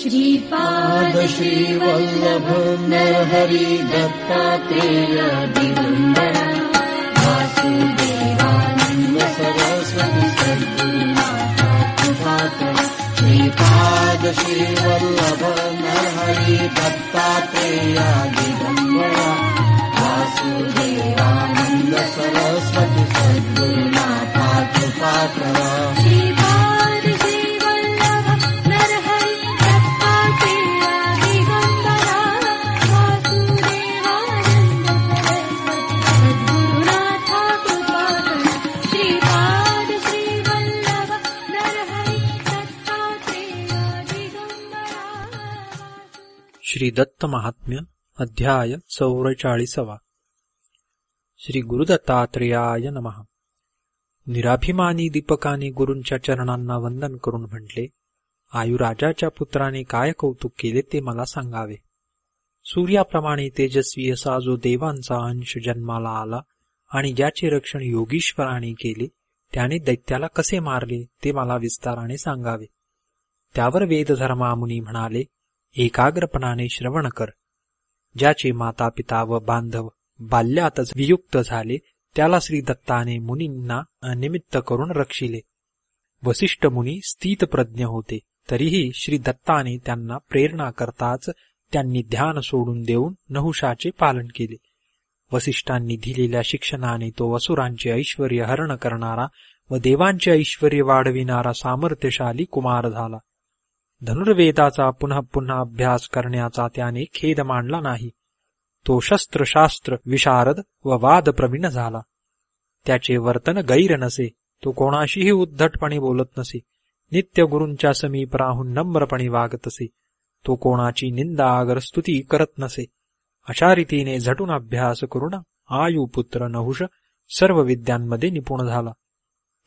श्रीपाद श्रीवल्लभ नरहरि दत्तात्रेय दिगम्बर वासुदेवानन्द सरस्वती सद्गुरुनाथ कृपाकर श्रीपाद श्रीवल्लभ नरहरि दत्तात्रेय दिगम्बर वासुदेवानन्द सरस्वती सद्गुरुनाथ कृपाकर श्री दत्त महात्म्य अध्याय चौवेचाळीसवा. श्री गुरुदत्तात्रेयाय नमः. निराभिमानी दीपकाने गुरूंच्या चरणांना वंदन करून म्हटले आयुराजाच्या पुत्राने काय कौतुक केले ते मला सांगावे. सूर्याप्रमाणे तेजस्वी असा जो देवांचा अंश जन्माला आला आणि ज्याचे रक्षण योगीश्वराने केले त्याने दैत्याला कसे मारले ते मला विस्ताराने सांगावे. त्यावर वेदधर्मामुनी म्हणाले एकाग्रपणाने श्रवण कर. ज्याचे माता पिता व बांधव बाल्यातच वियुक्त झाले त्याला श्री दत्ताने मुनींना निमित्त करून रक्षिले. वसिष्ठ मुनी स्थितप्रज्ञ होते तरीही श्री दत्ताने त्यांना प्रेरणा करताच त्यांनी ध्यान सोडून देऊन नहुषाचे पालन केले. वसिष्ठांनी दिलेल्या शिक्षणाने तो असुरांचे ऐश्वर हरण करणारा व देवांचे ऐश्वर वाढविणारा सामर्थ्यशाली कुमार झाला. धनुर्वेदाचा पुन्हा पुन्हा अभ्यास करण्याचा त्याने खेद मांडला नाही. तो शस्त्रशास्त्र विशारद व वाद प्रवीण झाला. त्याचे वर्तन गैर नसे तो कोणाशीही उद्धटपणे बोलत नसे नित्य गुरूंच्या समीप राहून नम्रपणे वागत असे तो कोणाची निंदा आगर स्तुती करत नसे. अशा रीतीने झटून अभ्यास करून आयुपुत्र नहुष सर्व विद्यांमध्ये निपुण झाला.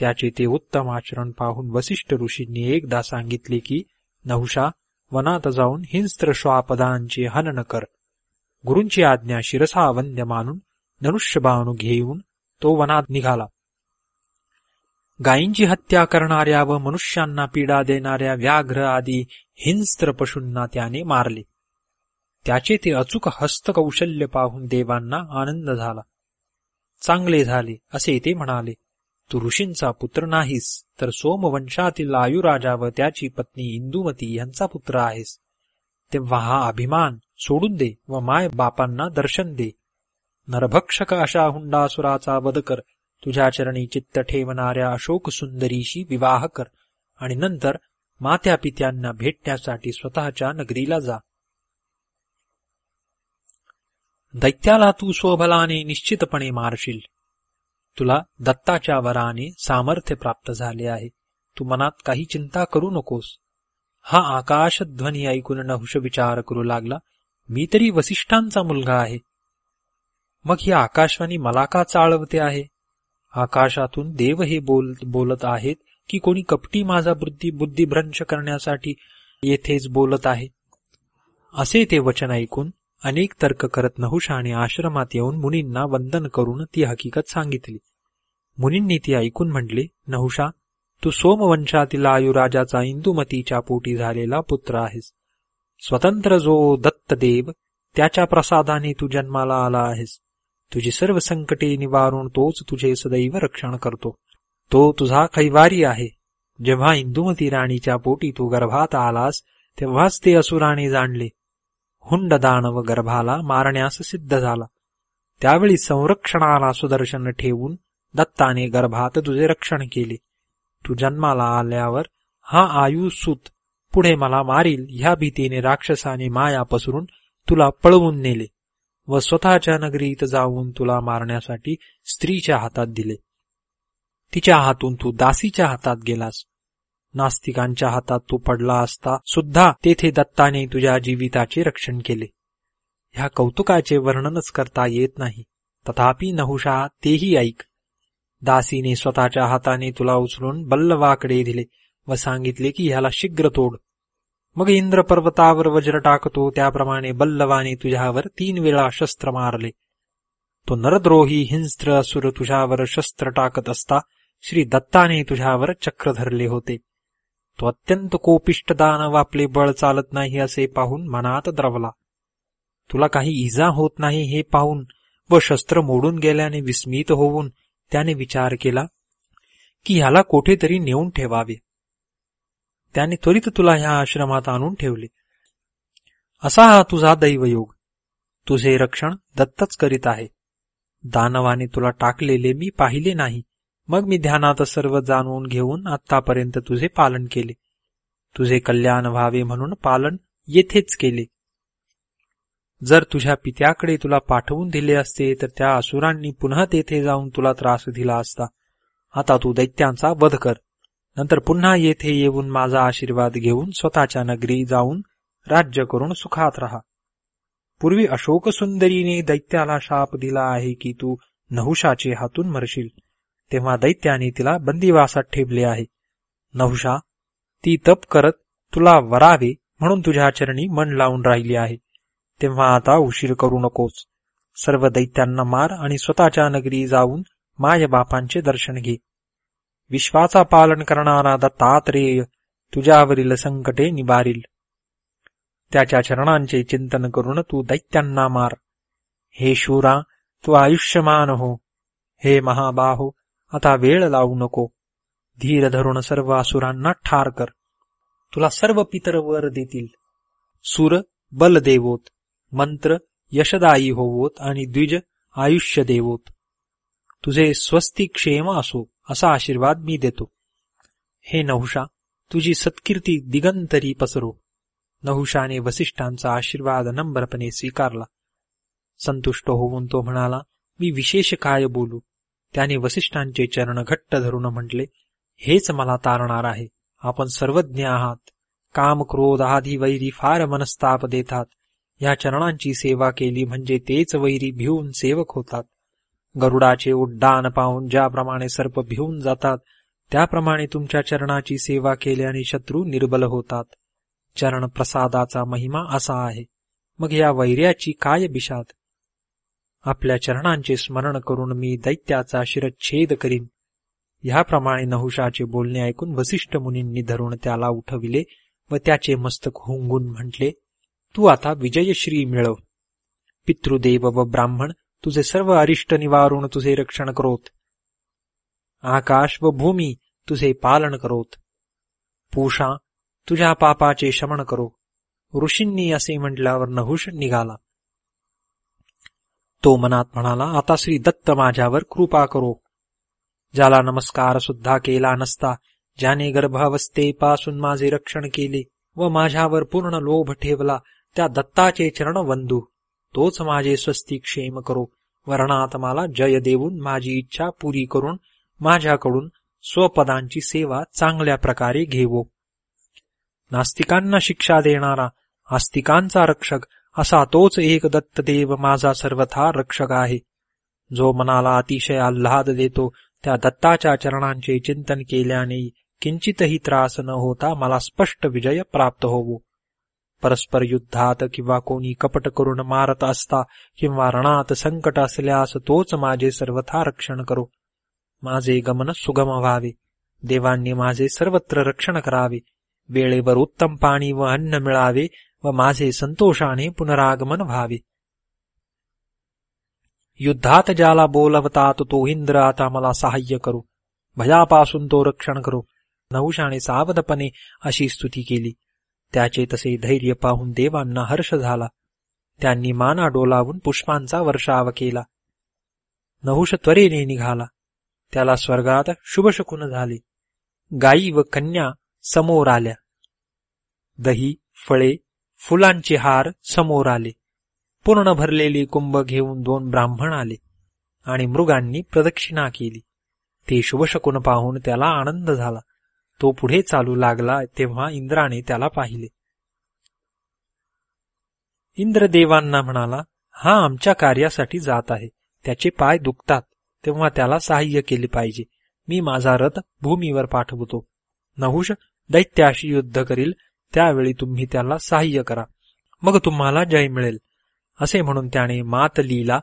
त्याचे ते उत्तम आचरण पाहून वसिष्ठ ऋषींनी एकदा सांगितले की नहुषा वनात जाऊन हिंस्त्र श्वापदांचे हनन कर. गुरूंची आज्ञा शिरसा वंद्य मानून धनुष्यबाणू घेऊन तो वनात निघाला. गायींची हत्या करणाऱ्या व मनुष्यांना पीडा देणाऱ्या व्याघ्र आदी हिंस्त्र पशूंना त्याने मारले. त्याचे ते अचूक हस्तकौशल्य पाहून देवांना आनंद झाला. चांगले झाले असे ते म्हणाले. तू ऋषींचा पुत्र नाहीस तर सोमवंशातील आयुराजा व त्याची पत्नी इंदुमती यांचा पुत्र आहेस. तेव्हा हा अभिमान सोडून दे व माय बापांना दर्शन दे. नरभक्षक अशा हुंडासुराचा वध कर. तुझ्या चरणी चित्त ठेवणाऱ्या अशोक सुंदरीशी विवाह कर आणि नंतर मात्या पित्यांना भेटण्यासाठी स्वतःच्या नगरीला जा. दैत्याला तू स्वबलाने निश्चितपणे मारशील. तुला दत्ताच्या वराने सामर्थ्य प्राप्त झाले आहे. तू मनात काही चिंता करू नकोस. हा आकाशध्वनी ऐकून नहुष विचार करू लागला. मी तरी वसिष्ठांचा मुलगा आहे. मग ही आकाशवाणी मला का चाळवते आहे? आकाशातून देव हे बोल बोलत आहेत की कोणी कपटी माझा बुद्धी बुद्धिभ्रंश करण्यासाठी येथेच बोलत आहे? असे ते वचन ऐकून अनेक तर्क करत नहुषाने आश्रमात येऊन मुनींना वंदन करून ती हकीकत सांगितली. मुनींनी ती ऐकून म्हटले नहुषा तू सोमवंशातील आयुराजाचा इंदुमतीच्या पोटी झालेला पुत्र आहेस. स्वतंत्र जो दत्तदेव त्याच्या प्रसादाने तू जन्माला आला आहेस. तुझी सर्व संकटे निवारून तोच तुझे सदैव रक्षण करतो. तो तुझा कैवारी आहे. जेव्हा इंदुमती राणीच्या पोटी तू गर्भात आलास तेव्हाच ते असुराने जाणले. हुंड दानव गर्भाला मारण्यास सिद्ध झाला. त्यावेळी संरक्षणाला सुदर्शन ठेवून दत्ताने गर्भात तुझे रक्षण केले. तू जन्माला आल्यावर हा आयुसूत पुढे मला मारील. ह्या भीतीने राक्षसाने माया पसरून तुला पळवून नेले व स्वतःच्या नगरीत जाऊन तुला मारण्यासाठी स्त्रीच्या हातात दिले. तिच्या हातून तू दासीच्या हातात गेलास. नास्तिकांच्या हातात तू पडला असता सुद्धा तेथे दत्ताने तुझ्या जीविताचे रक्षण केले. ह्या कौतुकाचे वर्णनच करता येत नाही. तथापि नहुषा तेही ऐक. दासीने स्वतःच्या हाताने तुला उचलून बल्लवाकडे दिले व सांगितले की ह्याला शीघ्र तोड. मग इंद्र पर्वतावर वज्र टाकतो त्याप्रमाणे बल्लवाने तुझ्यावर तीन वेळा शस्त्र मारले. तो नरद्रोही हिंस्त्र असुर तुझ्यावर शस्त्र टाकत असता श्री दत्ताने तुझ्यावर चक्र धरले होते. तो अत्यंत कोपिष्ट दानव आपले बळ चालत नाही असे पाहून मनात द्रवला. तुला काही इजा होत नाही हे पाहून व शस्त्र मोडून गेल्याने विस्मित होऊन त्याने विचार केला की ह्याला कोठेतरी नेऊन ठेवावे. त्याने त्वरित तुला ह्या आश्रमात आणून ठेवले. असा हा तुझा दैवयोग. तुझे रक्षण दत्तच करीत आहे. दानवाने तुला टाकलेले मी पाहिले नाही. मग मी ध्यानात सर्व जाणून घेऊन आतापर्यंत तुझे पालन केले. तुझे कल्याण व्हावे म्हणून पालन येथेच केले. जर तुझ्या पित्याकडे तुला पाठवून दिले असते तर त्या असुरांनी पुन्हा तेथे जाऊन तुला त्रास दिला असता. आता तू दैत्यांचा वध कर. नंतर पुन्हा येथे येऊन माझा आशीर्वाद घेऊन स्वतःच्या नगरी जाऊन राज्य करून सुखात राहा. पूर्वी अशोक सुंदरीने दैत्याला शाप दिला आहे की तू नहुषाचे हातून मरशील. तेव्हा दैत्याने तिला बंदिवासात ठेवले आहे. नहुषा ती तप करत तुला वरावे म्हणून तुझ्या चरणी मन लावून राहिली आहे. तेव्हा आता उशीर करू नकोस. सर्व दैत्यांना मार आणि स्वतःच्या नगरी जाऊन माय बापांचे दर्शन घे. विश्वाचा पालन करणारा दत्तात्रेय तुझ्यावरील संकटे निवारील. त्याच्या चरणांचे चिंतन करून तू दैत्यांना मार. हे शूरा तू आयुष्यमान हो. हे महाबाहो आता वेळ लावू नको. धीर धरून सर्व असुरांना ठार कर. तुला सर्व पितर वर देतील. सुर बल देवोत. मंत्र यशदायी होवोत आणि द्विज आयुष्य देवोत. तुझे स्वस्ती क्षेम असो असा आशीर्वाद मी देतो. हे नहुषा तुझी सत्कीर्ती दिगंतरी पसरो. नहुषाने वसिष्ठांचा आशीर्वाद नम्रपणे स्वीकारला. संतुष्ट होऊन तो म्हणाला मी विशेष काय बोलू? त्याने वसिष्ठांचे चरण घट्ट धरून म्हटले हेच मला तारणार आहे. आपण सर्वज्ञ आहात. काम क्रोध आधी वैरी फार मनस्ताप देतात. या चरणांची सेवा केली म्हणजे तेच वैरी भिवून सेवक होतात. गरुडाचे उड्डाण पाहून ज्याप्रमाणे सर्प भिवून जातात त्याप्रमाणे तुमच्या चरणाची सेवा केल्याने शत्रू निर्बल होतात. चरण प्रसादाचा महिमा असा आहे. मग या वैर्याची काय बिशात? आपल्या चरणांचे स्मरण करून मी दैत्याचा शिरच्छेद करीन. ह्याप्रमाणे नहुषाचे बोलणे ऐकून वसिष्ठ मुनींनी धरून त्याला उठविले व त्याचे मस्तक हुंगून म्हटले तू आता विजयश्री मिळव. पितृदेव व ब्राह्मण तुझे सर्व अरिष्ट निवारून तुझे रक्षण करोत. आकाश व भूमी तुझे पालन करोत. पूषा तुझ्या पापाचे शमन करो. ऋषींनी असे म्हटल्यावर नहुष निघाला. तो मनात म्हणाला आता श्री दत्त माझ्यावर कृपा करो. ज्याला नमस्कार सुद्धा केला नसता ज्याने गर्भावस्थेपासून माझे रक्षण केले व माझ्यावर पूर्ण लोभ ठेवला त्या दत्ताचे चरण वंदू तोच माझे स्वस्ती क्षेम करो. वर्णात मला जय देऊन माझी इच्छा पुरी करून माझ्याकडून स्वपदांची सेवा चांगल्या प्रकारे घेवो. नास्तिकांना शिक्षा देणारा आस्तिकांचा रक्षक असा तोच एक दत्तदेव माझा सर्वथा रक्षक आहे. जो मनाला अतिशय आल्हाद देतो त्या दत्ताच्या चरणांचे चिंतन केल्याने किंचितही त्रास न होता मला स्पष्ट विजय प्राप्त होवो. परस्पर युद्धात किंवा कोणी कपट करून मारत असता किंवा रणात संकट असल्यास तोच माझे सर्वथा रक्षण करो. माझे गमन सुगम व्हावे. देवांनी माझे सर्वत्र रक्षण करावे. वेळेवर उत्तम पाणी व अन्न मिळावे. व माझे संतोषाने पुनरागमन व्हावे युद्धात ज्याला बोलवतात तो इंद्र आता मला सहाय्य करू। भयापासून तो रक्षण करो। नहुषाने सावधपणे अशी स्तुती केली। त्याचे तसे धैर्य पाहून देवांना हर्ष झाला। त्यांनी माना डोलावून पुष्पांचा वर्षाव केला। नहुष त्वरेने निघाला। त्याला स्वर्गात शुभशकुन झाले। गायी व कन्या समोर आल्या। दही फळे फुलांचे हार समोर आले. पूर्ण भरलेली कुंभ घेऊन दोन ब्राह्मण आले आणि मृगांनी प्रदक्षिणा केली. ते शुभशकुन पाहून त्याला आनंद झाला. तो पुढे चालू लागला तेव्हा इंद्राने त्याला पाहिले. इंद्रदेवांना म्हणाला हा आमच्या कार्यासाठी जात आहे. त्याचे पाय दुखतात. तेव्हा त्याला सहाय्य केले पाहिजे. मी माझा रथ भूमीवर पाठवतो. नहुष दैत्याशी युद्ध करील. त्यावेळी तुम्ही त्याला सहाय्य करा. मग तुम्हाला जय मिळेल. असे म्हणून त्याने मातलीला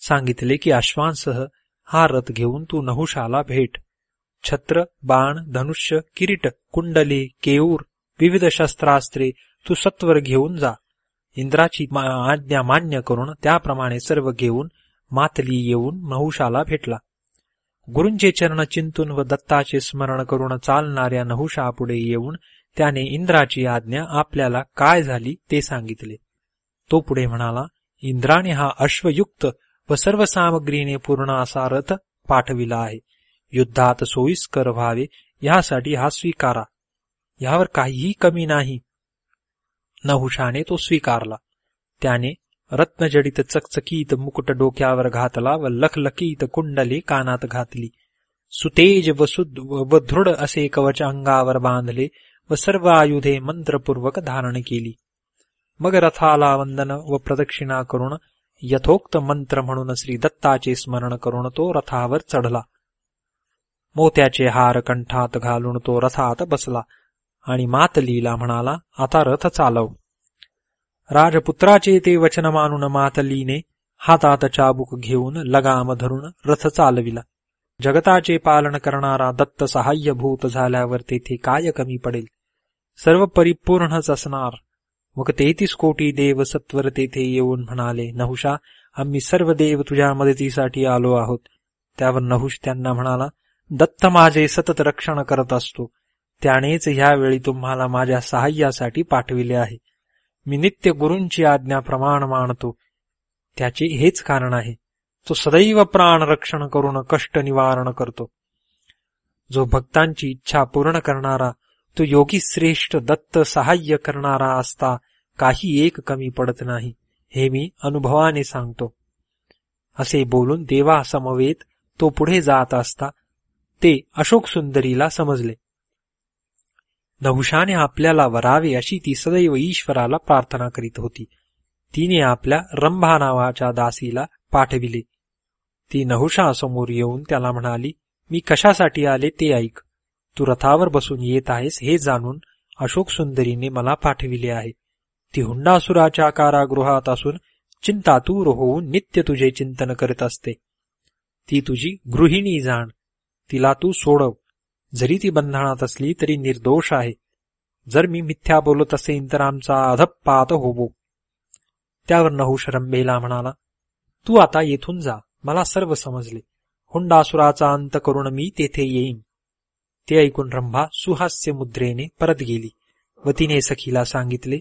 सांगितले की अश्वांसह हा रथ घेऊन तू नहुषाला भेट. छत्र बाण धनुष्य किरीट कुंडले केऊर विविध शस्त्रास्त्रे तू सत्वर घेऊन जा. इंद्राची मा- आज्ञा मान्य करून त्याप्रमाणे सर्व घेऊन मातली येऊन नहुषाला भेटला. गुरूंचे चरण चिंतून व दत्ताचे स्मरण करून चालणाऱ्या नहुषापुढे येऊन त्याने इंद्राची आज्ञा आपल्याला काय झाली ते सांगितले. तो पुढे म्हणाला इंद्राने हा अश्वयुक्त व सर्व सामग्रीने पूर्ण असा रथ पाठविला आहे. युद्धात सोयीस्कर व्हावे यासाठी हा स्वीकारा. यावर काहीही कमी नाही. नहुषाने तो स्वीकारला. त्याने रत्नजडित चकचकीत मुकुट डोक्यावर घातला व लखलकीत कुंडले कानात घातली. सुतेज व सुद व दृढ असे कवच अंगावर बांधले. व सर्व आयुधे मंत्रपूर्वक धारण केली. मग रथाला वंदन व प्रदक्षिणा करून यथोक्त मंत्र म्हणून श्री दत्ताचे स्मरण करून तो रथावर चढला. मोत्याचे हार कंठात घालून तो रथात बसला आणि मातलीला म्हणाला आता रथ चालव. राजपुत्राचे ते वचन मानून मातलीने हातात चाबूक घेऊन लगाम धरून रथ चालविला. जगताचे पालन करणारा दत्त सहाय्यभूत झाल्यावर तेथे काय कमी पडेल? सर्व परिपूर्णच असणार. मग तेहतीस कोटी देव सत्वर तेथे येऊन म्हणाले नहुषा आम्ही सर्व देव तुझ्या मदतीसाठी आलो आहोत. त्यावर नहुष त्यांना म्हणाला दत्त माझे सतत रक्षण करत असतो. त्यानेच ह्यावेळी तुम्हाला माझ्या सहाय्यासाठी पाठविले आहे. मी नित्य गुरूंची आज्ञा प्रमाण मानतो. त्याचे हेच कारण आहे. तो सदैव प्राण रक्षण करून कष्ट निवारण करतो. जो भक्तांची इच्छा पूर्ण करणारा तो योगी श्रेष्ठ दत्त सहाय्य करणारा असता काही एक कमी पडत नाही हे मी अनुभवाने सांगतो. असे बोलून देवा समवेत तो पुढे जात असता ते अशोक सुंदरीला समजले. नहुषाने आपल्याला वरावे अशी ती सदैव ईश्वराला प्रार्थना करीत होती. तिने आपल्या रंभा नावाच्या दासीला पाठविले. ती नहुषासमोर येऊन त्याला म्हणाली मी कशासाठी आले ते ऐक. तू रथावर बसून येत आहेस हे जाणून अशोक सुंदरीने मला पाठविले आहे. ती हुंडासुराच्या कारागृहात असून चिंतातूर होऊन नित्य तुझे चिंतन करीत असते. ती तुझी गृहिणी जाण. तिला तू सोडव. जरी ती बंधनात असली तरी निर्दोष आहे. जर मी मिथ्या बोलत असेन तर आमचा अधपात होवो. त्यावर नहुष रंभेला म्हणाला तू आता येथून जा. मला सर्व समजले. हुंडासुराचा अंत करून मी तेथे येईन. ते ऐकून रंभा सुहास्य मुद्रेने परत गेली व तिने सखीला सांगितले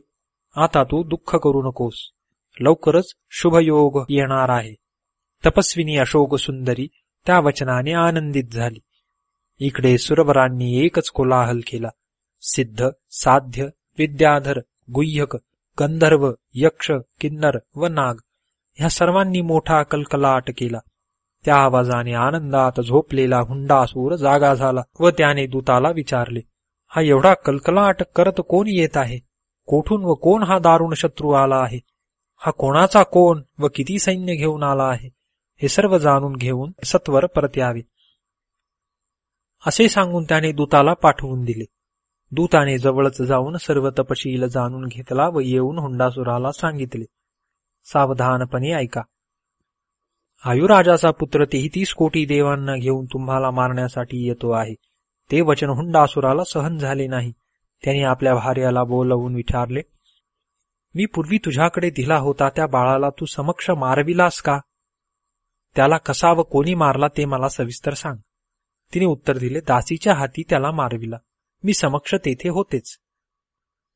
आता तू दुःख करू नकोस. लवकरच शुभयोग येणार आहे. तपस्विनी अशोक सुंदरी त्या वचनाने आनंदित झाली. इकडे सुरवरांनी एकच कोलाहल केला. सिद्ध साध्य विद्याधर गुह्यक गंधर्व यक्ष किन्नर व नाग ह्या सर्वांनी मोठा कलकलाट केला. त्या आवाजाने आनंदात झोपलेला हुंडासूर जागा झाला व त्याने दूताला विचारले हा एवढा कलकलाट करत कोण येत आहे? कोठून व कोण हा दारुण शत्रू आला आहे? हा कोणाचा कोण व किती सैन्य घेऊन आला आहे? हे सर्व जाणून घेऊन सत्वर परत यावे असे सांगून त्याने दूताला पाठवून दिले. दूताने जवळच जाऊन सर्व तपशील जाणून घेतला व येऊन हुंडासुराला सांगितले सावधानपणे ऐका आयुराजाचा पुत्र तेहतीस कोटी देवांना घेऊन तुम्हाला मारण्यासाठी येतो आहे. ते वचन हुंडासुराला सहन झाले नाही. त्याने आपल्या भार्याला बोलवून विचारले मी पूर्वी तुझ्याकडे दिला होता त्या बाळाला तू समक्ष मारविलास का? त्याला कसा व कोणी मारला ते मला सविस्तर सांग. तिने उत्तर दिले दासीच्या हाती त्याला मारविला. मी समक्ष तेथे होतेच.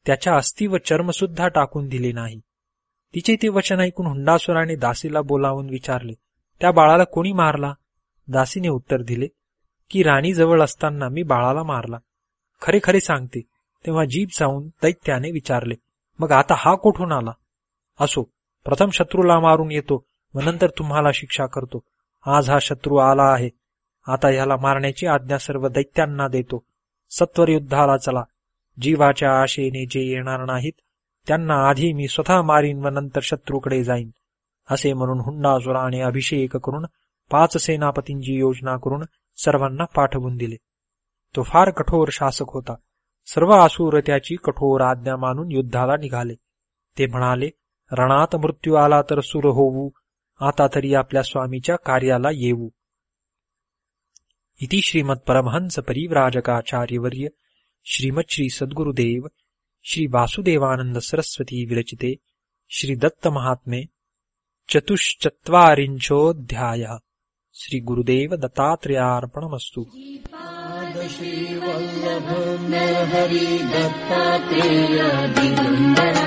त्याच्या अस्थि व चर्म सुद्धा टाकून दिले नाही. तिचे ते वचन ऐकून हुंडासुराने दासीला बोलावून विचारले त्या बाळाला कोणी मारला? दासीने उत्तर दिले की राणी जवळ असताना मी बाळाला मारला. खरे खरे सांगते. तेव्हा जीभ जाऊन दैत्याने विचारले मग आता हा कोठून आला? असो प्रथम शत्रूला मारून येतो व नंतर तुम्हाला शिक्षा करतो. आज हा शत्रू आला आहे. आता याला मारण्याची आज्ञा सर्व दैत्यांना देतो. सत्वर युद्धाला चला. जीवाच्या आशेने जे येणार नाहीत त्यांना आधी मी स्वतः मारीन व नंतर शत्रूकडे जाईन. असे म्हणून हुंडासुराने अभिषेक करून पाच सेनापतींची योजना करून सर्वांना पाठवून दिले. तो फार कठोर शासक होता. सर्व आसूर त्याची कठोर आज्ञा मानून युद्धाला निघाले. ते म्हणाले रणात मृत्यू आला तर सुर होऊ. आता तरी आपल्या स्वामीच्या कार्याला येऊ. इति श्रीमत परमहंस परिव्राजकाचार्यवर्य श्रीमत् श्री सद्गुरुदेव श्री वासुदेवानंद सरस्वती विरचिते श्री दत्त महात्मे चतुश्चत्वारिंशोऽध्यायः. श्री गुरुदेव दत्तात्रेयार्पणमस्तु श्रीवल्लभ हरि दत्तात्रेय दिगम्बर